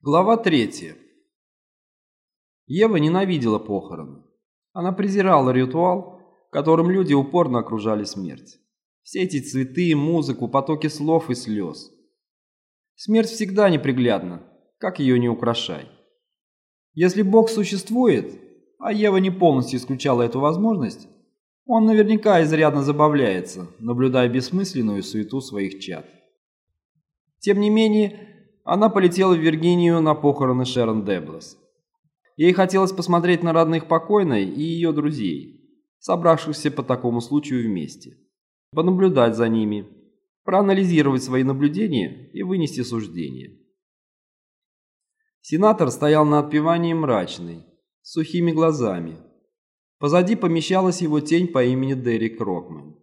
Глава третья. Ева ненавидела похороны. Она презирала ритуал, которым люди упорно окружали смерть. Все эти цветы, музыку, потоки слов и слез. Смерть всегда неприглядна, как ее не украшай. Если Бог существует, а Ева не полностью исключала эту возможность, он наверняка изрядно забавляется, наблюдая бессмысленную суету своих чад. Тем не менее, она полетела в Виргинию на похороны Шерон Деблес. Ей хотелось посмотреть на родных покойной и ее друзей, собравшихся по такому случаю вместе, понаблюдать за ними, проанализировать свои наблюдения и вынести суждение. Сенатор стоял на отпевании мрачный, с сухими глазами. Позади помещалась его тень по имени Дерек Рокмен.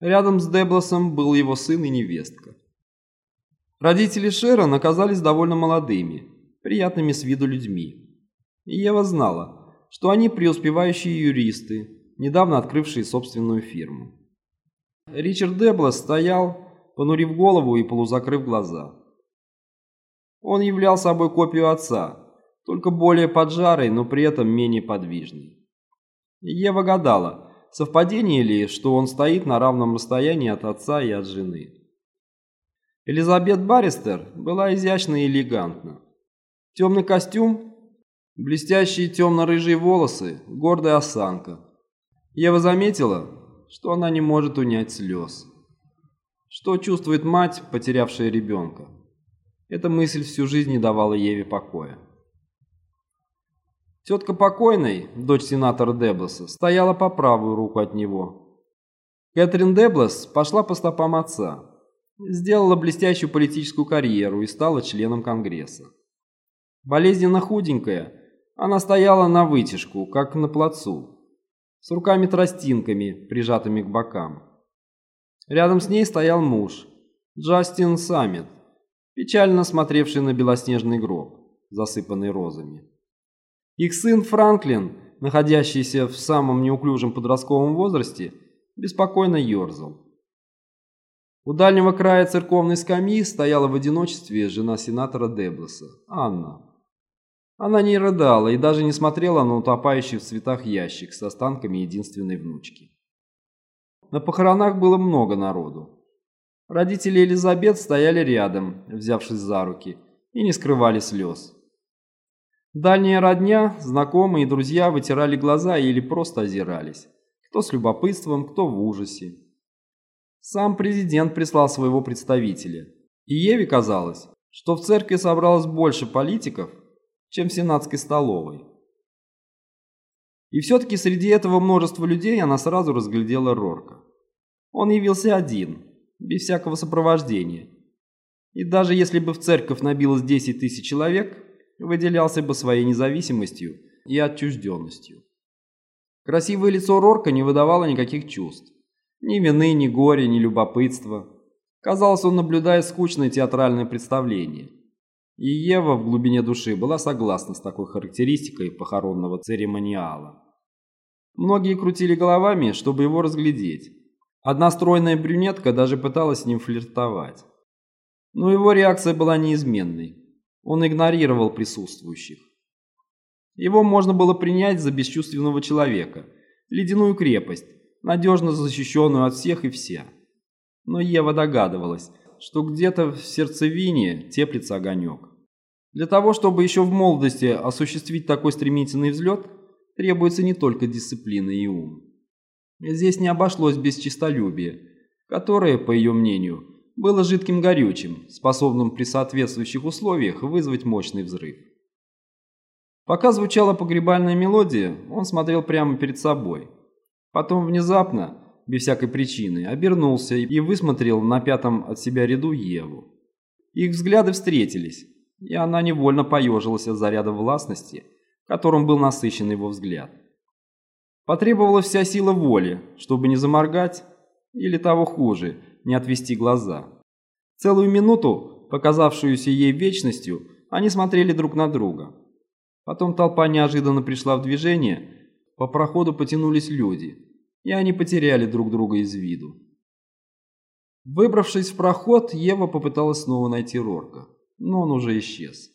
Рядом с Деблосом был его сын и невестка. Родители Шерон оказались довольно молодыми, приятными с виду людьми. И Ева знала, что они преуспевающие юристы, недавно открывшие собственную фирму. Ричард Деблас стоял, понурив голову и полузакрыв глаза. Он являл собой копию отца, только более поджарый, но при этом менее подвижный. Ева гадала, совпадение ли, что он стоит на равном расстоянии от отца и от жены. Элизабет Барристер была изящна и элегантна. Темный костюм, блестящие темно-рыжие волосы, гордая осанка. Ева заметила, что она не может унять слез. Что чувствует мать, потерявшая ребенка? Эта мысль всю жизнь не давала Еве покоя. Тетка покойной, дочь сенатора Деблеса, стояла по правую руку от него. Кэтрин Деблес пошла по стопам отца сделала блестящую политическую карьеру и стала членом Конгресса. Болезненно худенькая, она стояла на вытяжку, как на плацу, с руками-тростинками, прижатыми к бокам. Рядом с ней стоял муж, Джастин Саммит, печально смотревший на белоснежный гроб, засыпанный розами. Их сын Франклин, находящийся в самом неуклюжем подростковом возрасте, беспокойно ерзал. У дальнего края церковной скамьи стояла в одиночестве жена сенатора Деблеса, Анна. Она не рыдала и даже не смотрела на утопающий в цветах ящик с останками единственной внучки. На похоронах было много народу. Родители Элизабет стояли рядом, взявшись за руки, и не скрывали слез. Дальняя родня, знакомые и друзья вытирали глаза или просто озирались, кто с любопытством, кто в ужасе. Сам президент прислал своего представителя. И Еве казалось, что в церкви собралось больше политиков, чем в сенатской столовой. И все-таки среди этого множества людей она сразу разглядела Рорка. Он явился один, без всякого сопровождения. И даже если бы в церковь набилось 10 тысяч человек, выделялся бы своей независимостью и отчужденностью. Красивое лицо Рорка не выдавало никаких чувств. Ни вины, ни горя, ни любопытства. Казалось, он наблюдает скучное театральное представление. И Ева в глубине души была согласна с такой характеристикой похоронного церемониала. Многие крутили головами, чтобы его разглядеть. Одна стройная брюнетка даже пыталась с ним флиртовать. Но его реакция была неизменной. Он игнорировал присутствующих. Его можно было принять за бесчувственного человека, ледяную крепость, надежно защищенную от всех и вся. Но Ева догадывалась, что где-то в сердцевине теплится огонек. Для того, чтобы еще в молодости осуществить такой стремительный взлет, требуется не только дисциплина и ум. Здесь не обошлось без честолюбия, которое, по ее мнению, было жидким горючим, способным при соответствующих условиях вызвать мощный взрыв. Пока звучала погребальная мелодия, он смотрел прямо перед собой – Потом внезапно, без всякой причины, обернулся и высмотрел на пятом от себя ряду Еву. Их взгляды встретились, и она невольно поежилась от заряда властности, которым был насыщен его взгляд. Потребовалась вся сила воли, чтобы не заморгать, или того хуже, не отвести глаза. Целую минуту, показавшуюся ей вечностью, они смотрели друг на друга. Потом толпа неожиданно пришла в движение, по проходу потянулись люди, и они потеряли друг друга из виду. Выбравшись в проход, Ева попыталась снова найти Рорка, но он уже исчез.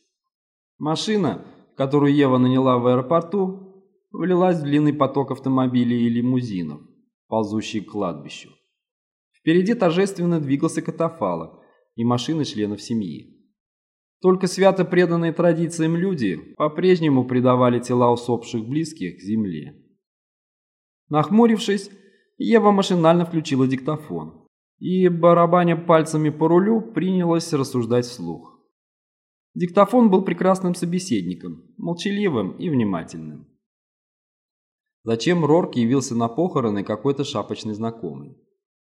Машина, которую Ева наняла в аэропорту, влилась в длинный поток автомобилей и лимузинов, ползущий к кладбищу. Впереди торжественно двигался катафалок и машины членов семьи. Только свято преданные традициям люди по-прежнему предавали тела усопших близких земле. Нахмурившись, Ева машинально включила диктофон и, барабаня пальцами по рулю, принялась рассуждать вслух. Диктофон был прекрасным собеседником, молчаливым и внимательным. Зачем Рорк явился на похороны какой-то шапочный знакомый?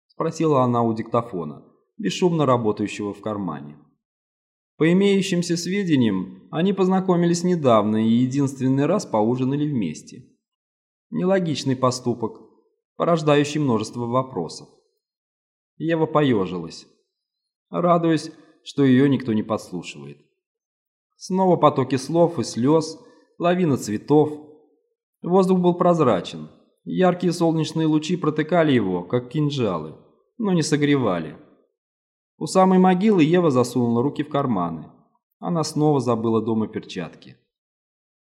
Спросила она у диктофона, бесшумно работающего в кармане. По имеющимся сведениям, они познакомились недавно и единственный раз поужинали вместе. Нелогичный поступок, порождающий множество вопросов. Ева поежилась, радуясь, что ее никто не подслушивает. Снова потоки слов и слез, лавина цветов. Воздух был прозрачен. Яркие солнечные лучи протыкали его, как кинжалы, но не согревали. У самой могилы Ева засунула руки в карманы. Она снова забыла дома перчатки.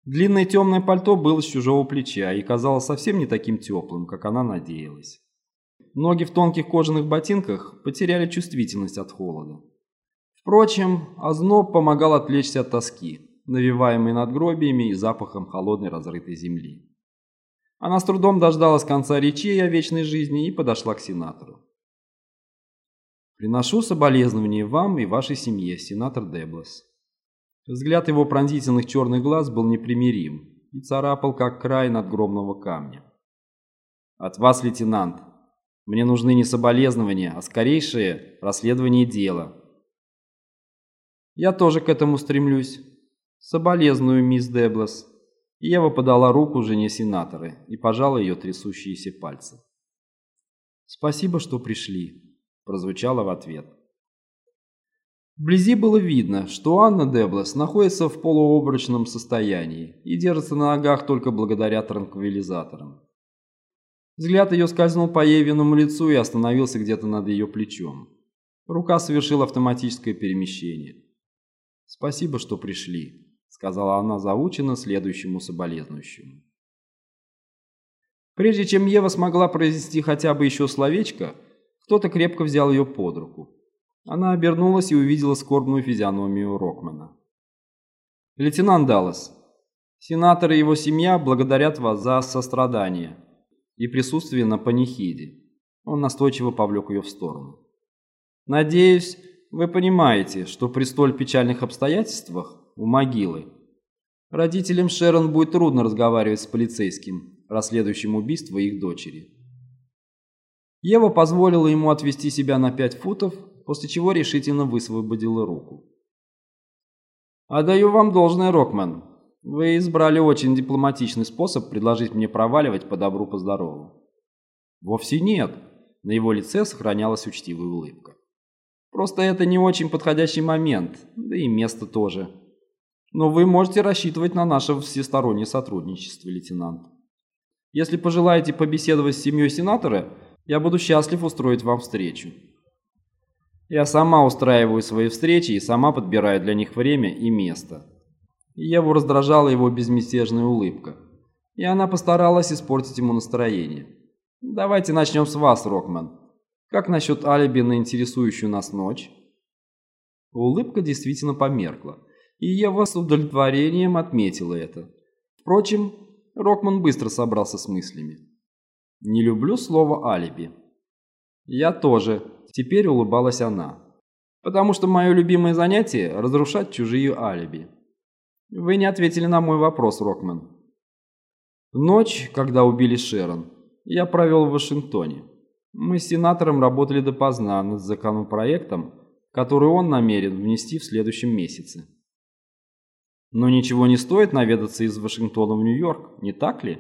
Длинное темное пальто было с чужого плеча и казалось совсем не таким теплым, как она надеялась. Ноги в тонких кожаных ботинках потеряли чувствительность от холода. Впрочем, озноб помогал отвлечься от тоски, навеваемой надгробиями и запахом холодной разрытой земли. Она с трудом дождалась конца речей о вечной жизни и подошла к сенатору. «Приношу соболезнования вам и вашей семье, сенатор Деблас». Взгляд его пронзительных черных глаз был непримирим и царапал, как край надгробного камня. «От вас, лейтенант, мне нужны не соболезнования, а скорейшее расследование дела, я тоже к этому стремлюсь. Соболезную, мисс Деблас. Ева подала руку жене сенатора и пожала ее трясущиеся пальцы. «Спасибо, что пришли», – прозвучало в ответ. Вблизи было видно, что Анна Деблас находится в полуобрачном состоянии и держится на ногах только благодаря транквилизаторам. Взгляд ее скользнул по Евиному лицу и остановился где-то над ее плечом. Рука совершила автоматическое перемещение. «Спасибо, что пришли», — сказала она заученно следующему соболезнующему. Прежде чем Ева смогла произнести хотя бы еще словечко, кто-то крепко взял ее под руку. Она обернулась и увидела скорбную физиономию Рокмана. «Лейтенант Даллас, сенатор и его семья благодарят вас за сострадание и присутствие на панихиде». Он настойчиво повлек ее в сторону. «Надеюсь, вы понимаете, что при столь печальных обстоятельствах у могилы родителям Шерон будет трудно разговаривать с полицейским, расследующим убийство их дочери. Ева позволила ему отвести себя на пять футов, после чего решительно высвободила руку. «Отдаю вам должное, Рокман. Вы избрали очень дипломатичный способ предложить мне проваливать по добру, по здорову». «Вовсе нет». На его лице сохранялась учтивая улыбка. Просто это не очень подходящий момент, да и место тоже. Но вы можете рассчитывать на наше всестороннее сотрудничество, лейтенант. Если пожелаете побеседовать с семьей сенатора, я буду счастлив устроить вам встречу. Я сама устраиваю свои встречи и сама подбираю для них время и место. Еву раздражала его безмятежная улыбка, и она постаралась испортить ему настроение. «Давайте начнем с вас, Рокман. Как насчет алиби на интересующую нас ночь? Улыбка действительно померкла, и Ева с удовлетворением отметила это. Впрочем, Рокман быстро собрался с мыслями. Не люблю слово алиби. Я тоже, теперь улыбалась она. Потому что мое любимое занятие – разрушать чужие алиби. Вы не ответили на мой вопрос, Рокман. Ночь, когда убили Шерон, я провел в Вашингтоне. Мы с сенатором работали допоздна над законопроектом, который он намерен внести в следующем месяце. Но ничего не стоит наведаться из Вашингтона в Нью-Йорк, не так ли?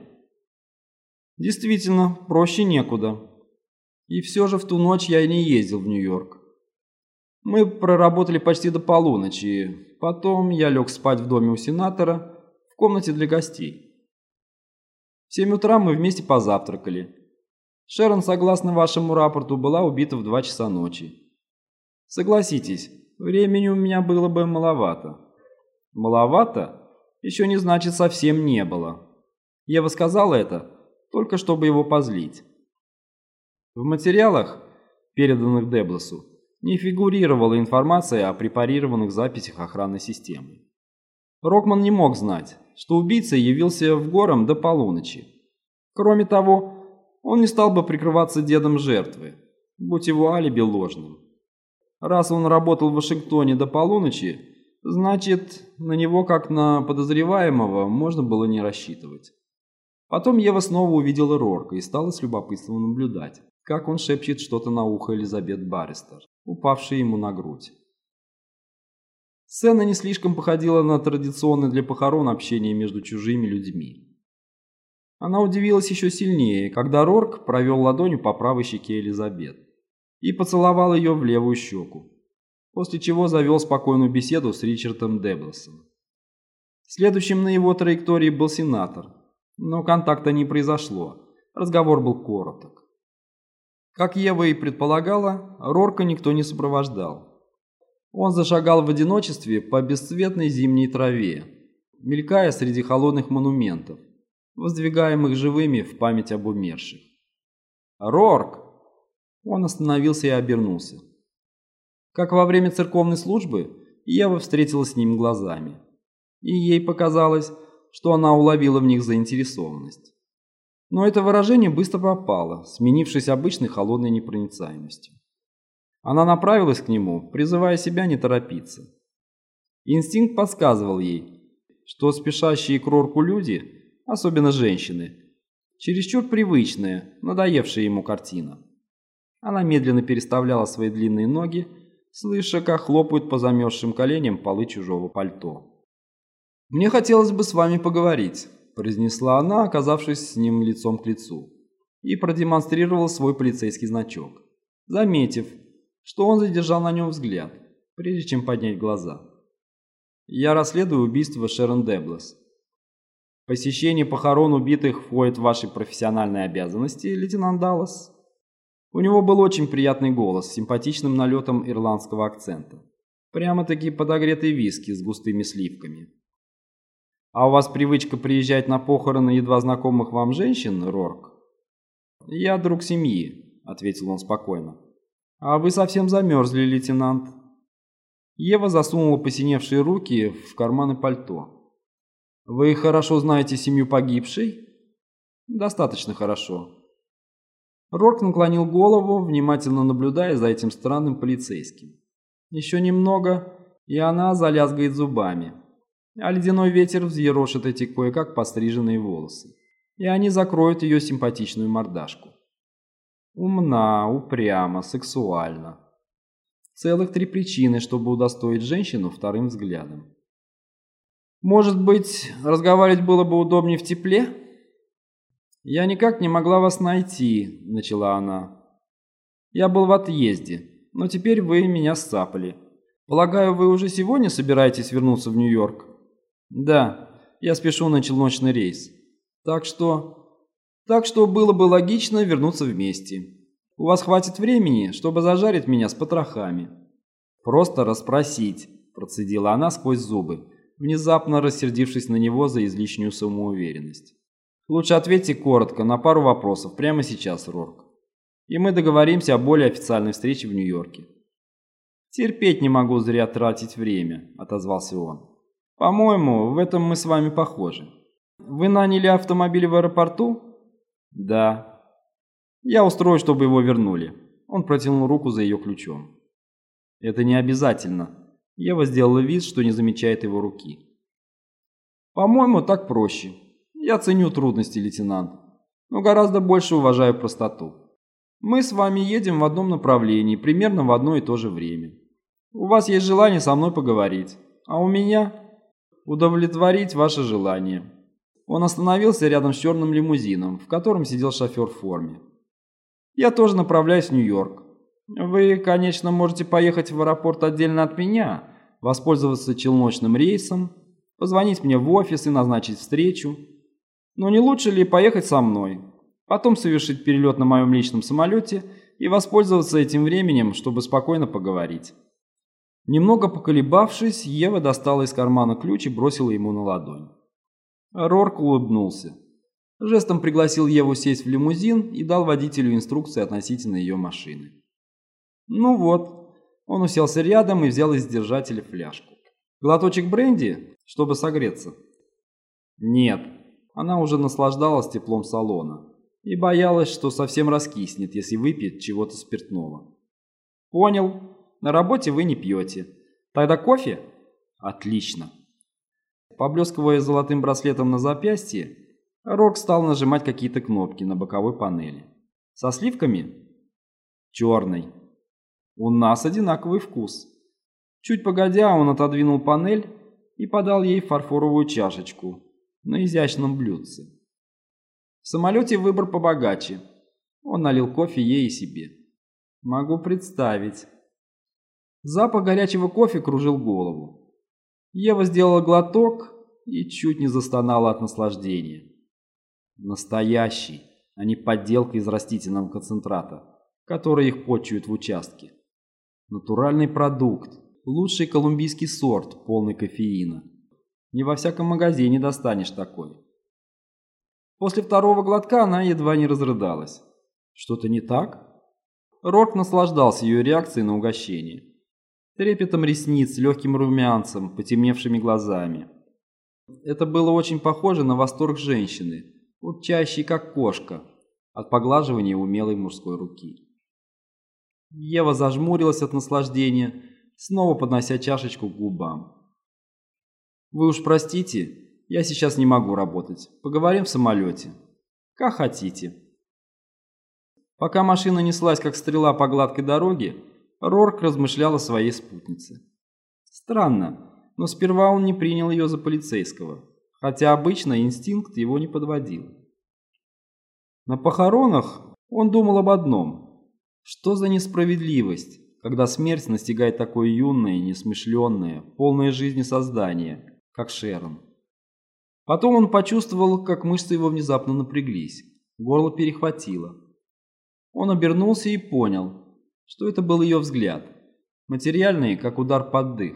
Действительно, проще некуда. И все же в ту ночь я не ездил в Нью-Йорк. Мы проработали почти до полуночи, потом я лег спать в доме у сенатора в комнате для гостей. В 7 утра мы вместе позавтракали. Шерон, согласно вашему рапорту, была убита в 2 часа ночи. Согласитесь, времени у меня было бы маловато. Маловато? Еще не значит совсем не было. Ева сказала это, только чтобы его позлить. В материалах, переданных Дебласу, не фигурировала информация о препарированных записях охранной системы. Рокман не мог знать, что убийца явился в гором до полуночи. Кроме того, он не стал бы прикрываться дедом жертвы, будь его алиби ложным. Раз он работал в Вашингтоне до полуночи, значит, на него как на подозреваемого можно было не рассчитывать. Потом Ева снова увидела Рорка и стала с любопытством наблюдать, как он шепчет что-то на ухо Элизабет Барристер, упавшей ему на грудь. Сцена не слишком походила на традиционное для похорон общение между чужими людьми. Она удивилась еще сильнее, когда Рорк провел ладонью по правой щеке Элизабет и поцеловал ее в левую щеку, после чего завел спокойную беседу с Ричардом Деблосом. Следующим на его траектории был сенатор, но контакта не произошло, разговор был короток. Как Ева и предполагала, Рорка никто не сопровождал. Он зашагал в одиночестве по бесцветной зимней траве, мелькая среди холодных монументов, воздвигаемых живыми в память об умерших. «Рорк!» Он остановился и обернулся. Как во время церковной службы, Ева встретилась с ним глазами, и ей показалось, что она уловила в них заинтересованность. Но это выражение быстро пропало, сменившись обычной холодной непроницаемостью. Она направилась к нему, призывая себя не торопиться. Инстинкт подсказывал ей, что спешащие к Рорку люди, особенно женщины, чересчур привычная, надоевшая ему картина. Она медленно переставляла свои длинные ноги, слыша, как хлопают по замерзшим коленям полы чужого пальто. «Мне хотелось бы с вами поговорить», – произнесла она, оказавшись с ним лицом к лицу, и продемонстрировала свой полицейский значок, заметив, что он задержал на нем взгляд, прежде чем поднять глаза. «Я расследую убийство Шерон Деблес. Посещение похорон убитых входит в ваши профессиональные обязанности, лейтенант Даллас?» У него был очень приятный голос с симпатичным налетом ирландского акцента. Прямо-таки подогретый виски с густыми сливками. «А у вас привычка приезжать на похороны едва знакомых вам женщин, Рорк?» «Я друг семьи», — ответил он спокойно. «А вы совсем замерзли, лейтенант». Ева засунула посиневшие руки в карманы пальто. «Вы хорошо знаете семью погибшей?» «Достаточно хорошо». Рорк наклонил голову, внимательно наблюдая за этим странным полицейским. Еще немного, и она залязгает зубами, а ледяной ветер взъерошит эти кое-как постриженные волосы, и они закроют ее симпатичную мордашку. Умна, упряма, сексуальна. Целых три причины, чтобы удостоить женщину вторым взглядом. Может быть, разговаривать было бы удобнее в тепле? «Я никак не могла вас найти», — начала она. «Я был в отъезде, но теперь вы меня сцапали. Полагаю, вы уже сегодня собираетесь вернуться в Нью-Йорк?» «Да, я спешу на челночный рейс. Так что так что было бы логично вернуться вместе. У вас хватит времени, чтобы зажарить меня с потрохами. Просто расспросить, процедила она сквозь зубы, внезапно рассердившись на него за излишнюю самоуверенность. Лучше ответьте коротко на пару вопросов прямо сейчас, Рорк. И мы договоримся о более официальной встрече в Нью-Йорке. Терпеть не могу зря тратить время, отозвался он. По-моему, в этом мы с вами похожи. Вы наняли автомобиль в аэропорту? «Да». «Я устрою, чтобы его вернули». Он протянул руку за ее ключом. «Это не обязательно». Ева сделала вид, что не замечает его руки. «По-моему, так проще. Я ценю трудности, лейтенант, но гораздо больше уважаю простоту. Мы с вами едем в одном направлении, примерно в одно и то же время. У вас есть желание со мной поговорить, а у меня удовлетворить ваше желание. Он остановился рядом с черным лимузином, в котором сидел шофер в форме. «Я тоже направляюсь в Нью-Йорк. Вы, конечно, можете поехать в аэропорт отдельно от меня, воспользоваться челночным рейсом, позвонить мне в офис и назначить встречу. Но не лучше ли поехать со мной, потом совершить перелет на моем личном самолете и воспользоваться этим временем, чтобы спокойно поговорить?» Немного поколебавшись, Ева достала из кармана ключ и бросила ему на ладонь. Рорк улыбнулся. Жестом пригласил Еву сесть в лимузин и дал водителю инструкции относительно ее машины. Ну вот, он уселся рядом и взял из держателя фляжку. Глоточек бренди, чтобы согреться? Нет, она уже наслаждалась теплом салона и боялась, что совсем раскиснет, если выпьет чего-то спиртного. Понял, на работе вы не пьете. Тогда кофе? Отлично. Поблескивая золотым браслетом на запястье, Рок стал нажимать какие-то кнопки на боковой панели. Со сливками? Черный. У нас одинаковый вкус. Чуть погодя, он отодвинул панель и подал ей фарфоровую чашечку на изящном блюдце. В самолете выбор побогаче. Он налил кофе ей и себе. Могу представить. Запах горячего кофе кружил голову. Ева сделала глоток и чуть не застонала от наслаждения. Настоящий, а не подделка из растительного концентрата, который их почуют в участке. Натуральный продукт, лучший колумбийский сорт, полный кофеина. Не во всяком магазине достанешь такой. После второго глотка она едва не разрыдалась. Что-то не так? Рорк наслаждался ее реакцией на угощение. Трепетом ресниц, легким румянцем, потемневшими глазами. Это было очень похоже на восторг женщины, урчащей как кошка, от поглаживания умелой мужской руки. Ева зажмурилась от наслаждения, снова поднося чашечку к губам. «Вы уж простите, я сейчас не могу работать. Поговорим в самолете. Как хотите». Пока машина неслась, как стрела по гладкой дороге, Рорк размышлял о своей спутнице. Странно, но сперва он не принял ее за полицейского, хотя обычно инстинкт его не подводил. На похоронах он думал об одном. Что за несправедливость, когда смерть настигает такое юное, несмышленное, полное жизни создание, как Шерон. Потом он почувствовал, как мышцы его внезапно напряглись, горло перехватило. Он обернулся и понял, что это был ее взгляд, материальный, как удар под дых.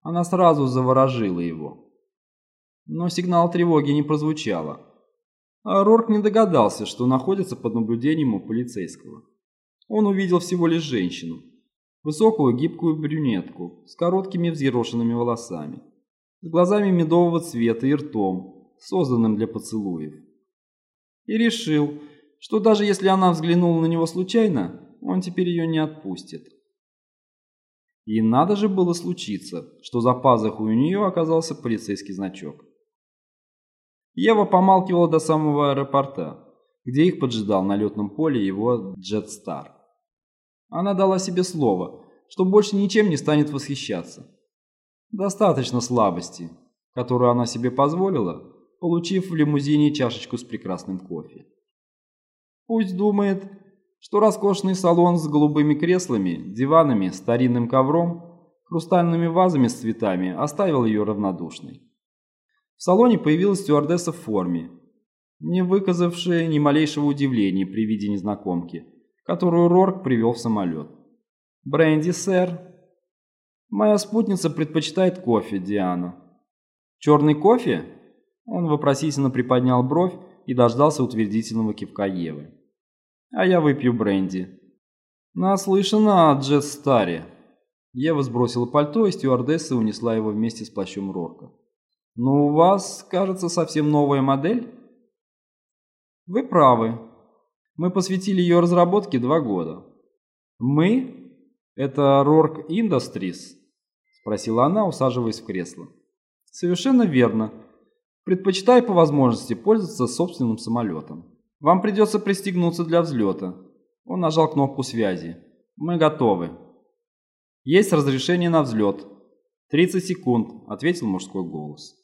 Она сразу заворожила его. Но сигнал тревоги не прозвучало. А Рорк не догадался, что находится под наблюдением у полицейского. Он увидел всего лишь женщину. Высокую гибкую брюнетку с короткими взъерошенными волосами, с глазами медового цвета и ртом, созданным для поцелуев. И решил, что даже если она взглянула на него случайно, он теперь ее не отпустит. И надо же было случиться, что за пазухой у нее оказался полицейский значок. Ева помалкивала до самого аэропорта, где их поджидал на летном поле его Джетстар. Она дала себе слово, что больше ничем не станет восхищаться. Достаточно слабости, которую она себе позволила, получив в лимузине чашечку с прекрасным кофе. Пусть думает, что роскошный салон с голубыми креслами, диванами, старинным ковром, хрустальными вазами с цветами оставил ее равнодушной. В салоне появилась стюардесса в форме, не выказавшая ни малейшего удивления при виде незнакомки, которую Рорк привел в самолет. «Бренди, сэр». «Моя спутница предпочитает кофе, Диана». «Черный кофе?» Он вопросительно приподнял бровь и дождался утвердительного кивка Евы а я выпью бренди. Наслышана о Джет Старе. Ева сбросила пальто, и стюардесса унесла его вместе с плащом Рорка. «Но у вас, кажется, совсем новая модель?» «Вы правы. Мы посвятили ее разработке два года». «Мы? Это Рорк Industries?» – спросила она, усаживаясь в кресло. «Совершенно верно. Предпочитаю по возможности пользоваться собственным самолетом». Вам придется пристегнуться для взлета. Он нажал кнопку связи. Мы готовы. Есть разрешение на взлет. 30 секунд, ответил мужской голос.